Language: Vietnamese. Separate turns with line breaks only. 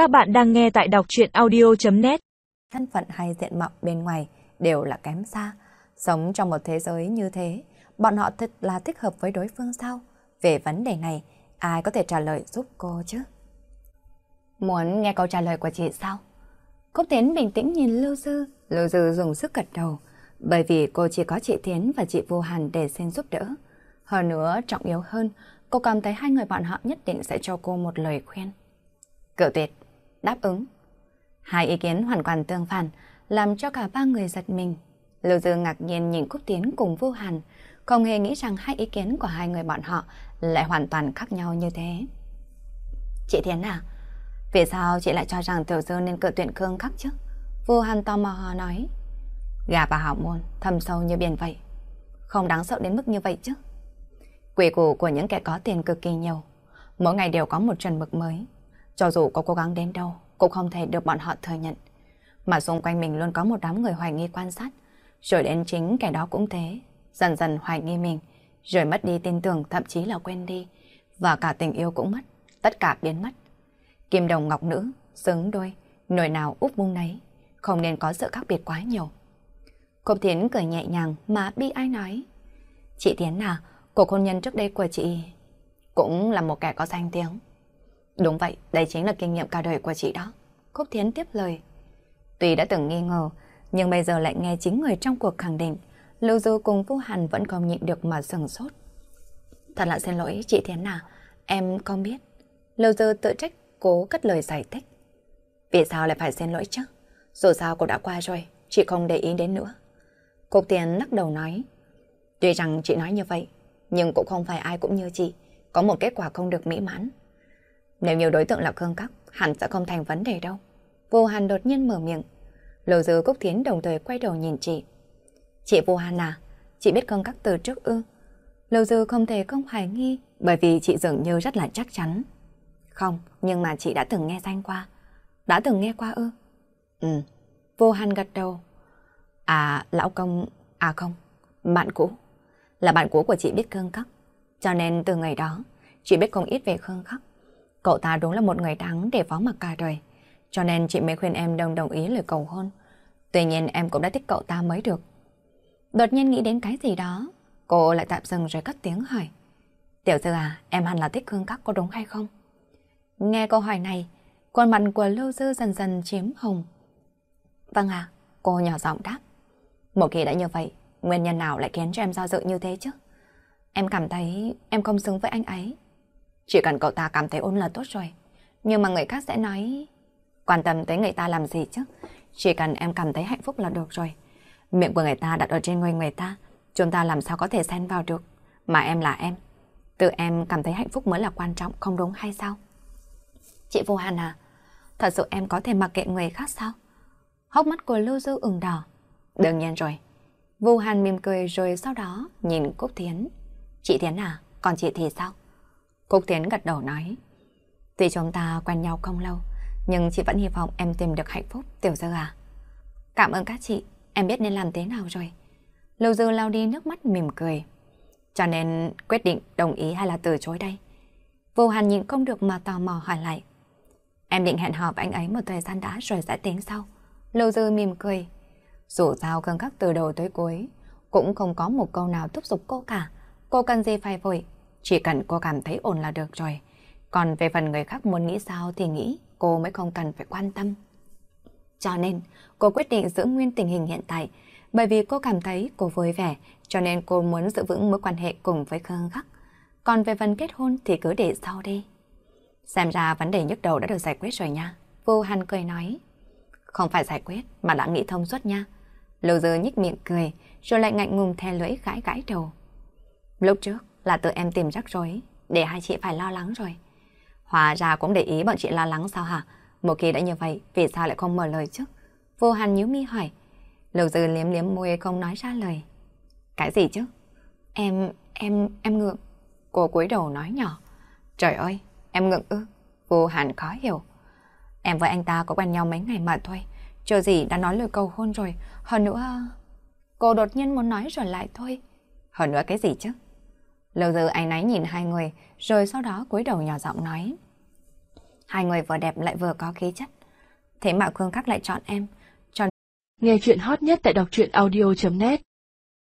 Các bạn đang nghe tại đọc chuyện audio.net
Thân phận hay diện mạo bên ngoài đều là kém xa. Sống trong một thế giới như thế, bọn họ thật là thích hợp với đối phương sao? Về vấn đề này, ai có thể trả lời giúp cô chứ? Muốn nghe câu trả lời của chị sao? Cúc Tiến bình tĩnh nhìn Lưu Dư, Lưu Dư dùng sức gật đầu, bởi vì cô chỉ có chị Tiến và chị Vô Hàn để xin giúp đỡ. Hơn nữa, trọng yếu hơn, cô cảm thấy hai người bọn họ nhất định sẽ cho cô một lời khuyên. Cự tuyệt, đáp ứng. Hai ý kiến hoàn toàn tương phản, làm cho cả ba người giật mình. Lưu Dư ngạc nhiên nhìn Cúc Tiến cùng Vô Hàn, không hề nghĩ rằng hai ý kiến của hai người bọn họ lại hoàn toàn khác nhau như thế. Chị Thiến à, vì sao chị lại cho rằng Tiểu Dư nên cự tuyển Khương khắc chứ? Vô Hàn tò mò nói. Gà và hảo môn, thâm sâu như biển vậy. Không đáng sợ đến mức như vậy chứ. Quỷ củ của những kẻ có tiền cực kỳ nhiều. Mỗi ngày đều có một chuẩn mực mới. Cho dù có cố gắng đến đâu, cũng không thể được bọn họ thừa nhận. Mà xung quanh mình luôn có một đám người hoài nghi quan sát. Rồi đến chính kẻ đó cũng thế. Dần dần hoài nghi mình. Rồi mất đi tin tưởng, thậm chí là quên đi. Và cả tình yêu cũng mất. Tất cả biến mất. Kim đồng ngọc nữ, xứng đôi, nồi nào úp bung nấy. Không nên có sự khác biệt quá nhiều. Cục Thiến cười nhẹ nhàng mà bi ai nói. Chị Thiến à, cuộc hôn nhân trước đây của chị cũng là một kẻ có danh tiếng. Đúng vậy, đây chính là kinh nghiệm cả đời của chị đó. Cúc Thiến tiếp lời. Tuy đã từng nghi ngờ, nhưng bây giờ lại nghe chính người trong cuộc khẳng định, Lưu Du cùng Vũ Hàn vẫn không nhịn được mà sừng sốt. Thật là xin lỗi chị Thiến à, em không biết. Lưu Du tự trách cố cất lời giải thích. Vì sao lại phải xin lỗi chứ? Dù sao cô đã qua rồi, chị không để ý đến nữa. Cục tiền lắc đầu nói. Tuy rằng chị nói như vậy, nhưng cũng không phải ai cũng như chị, có một kết quả không được mỹ mãn. Nếu nhiều đối tượng là Khương Cắc, hẳn sẽ không thành vấn đề đâu. Vô Hàn đột nhiên mở miệng. Lầu dư Cúc Thiến đồng thời quay đầu nhìn chị. Chị Vô Hàn à, chị biết Khương Cắc từ trước ư? Lầu dư không thể không hoài nghi, bởi vì chị dường như rất là chắc chắn. Không, nhưng mà chị đã từng nghe danh qua. Đã từng nghe qua ư? Ừ. Vô Hàn gật đầu. À, lão công... À không, bạn cũ. Là bạn cũ của chị biết Khương các Cho nên từ ngày đó, chị biết không ít về Khương Khắc. Cậu ta đúng là một người đáng để phó mặc cả đời. Cho nên chị mới khuyên em đồng đồng ý lời cầu hôn. Tuy nhiên em cũng đã thích cậu ta mới được. Đột nhiên nghĩ đến cái gì đó, cô lại tạm dừng rồi cất tiếng hỏi. Tiểu thư à, em hẳn là thích hương các có đúng hay không? Nghe câu hỏi này, khuôn mặt của Lưu Dư dần dần chiếm hồng. Vâng à, cô nhỏ giọng đáp. Một khi đã như vậy, nguyên nhân nào lại khiến cho em do dự như thế chứ? Em cảm thấy em không xứng với anh ấy. Chỉ cần cậu ta cảm thấy ôn là tốt rồi. Nhưng mà người khác sẽ nói... Quan tâm tới người ta làm gì chứ? Chỉ cần em cảm thấy hạnh phúc là được rồi. Miệng của người ta đặt ở trên người người ta. Chúng ta làm sao có thể xen vào được. Mà em là em. Tự em cảm thấy hạnh phúc mới là quan trọng, không đúng hay sao? Chị Vô Hàn à, thật sự em có thể mặc kệ người khác sao? Hốc mắt của Lưu Dư ửng đỏ. Đương nhiên rồi. Vô Hàn mỉm cười rồi sau đó nhìn Cúc Thiến. Chị Thiến à, còn chị thì sao? Cúc Tiến gật đầu nói. Tuy chúng ta quen nhau không lâu, nhưng chị vẫn hy vọng em tìm được hạnh phúc, Tiểu Dư à. Cảm ơn các chị, em biết nên làm thế nào rồi. Lưu Dư lau đi nước mắt mỉm cười. Cho nên quyết định đồng ý hay là từ chối đây? Vô Hàn nhìn không được mà tò mò hỏi lại. Em định hẹn hò với anh ấy một thời gian đã rồi sẽ tính sau. Lưu Dư mỉm cười. Dù sao cân các từ đầu tới cuối, cũng không có một câu nào thúc giục cô cả. Cô cần gì phải vội, chỉ cần cô cảm thấy ổn là được rồi. Còn về phần người khác muốn nghĩ sao thì nghĩ, cô mới không cần phải quan tâm. Cho nên, cô quyết định giữ nguyên tình hình hiện tại, bởi vì cô cảm thấy cô vui vẻ, cho nên cô muốn giữ vững mối quan hệ cùng với Khương Khắc. Còn về phần kết hôn thì cứ để sau đi. Xem ra vấn đề nhức đầu đã được giải quyết rồi nha. Vô Hàn cười nói. Không phải giải quyết mà đã nghĩ thông suốt nha. Lưu Dư nhích miệng cười, rồi lại ngạnh ngùng thè lưỡi gãi gãi đầu. Lúc trước là tự em tìm rắc rối, để hai chị phải lo lắng rồi. Hòa ra cũng để ý bọn chị lo lắng sao hả? Một khi đã như vậy, vì sao lại không mở lời chứ? Vô Hàn nhíu mi hỏi. Lục Dư liếm liếm môi không nói ra lời. Cái gì chứ? Em, em, em ngượng. Cô cúi đầu nói nhỏ. Trời ơi, em ngượng ư? Vô Hàn khó hiểu. Em với anh ta có quen nhau mấy ngày mà thôi. Chờ gì đã nói lời cầu hôn rồi. Hơn nữa... Cô đột nhiên muốn nói rồi lại thôi. Hơn nữa cái gì chứ? Lâu giờ anh ấy nhìn hai người, rồi sau đó cúi đầu nhỏ giọng nói. Hai người vừa đẹp lại vừa có khí chất. Thế mà Khương Khắc lại chọn em.
Nghe chuyện hot nhất tại đọc truyện audio.net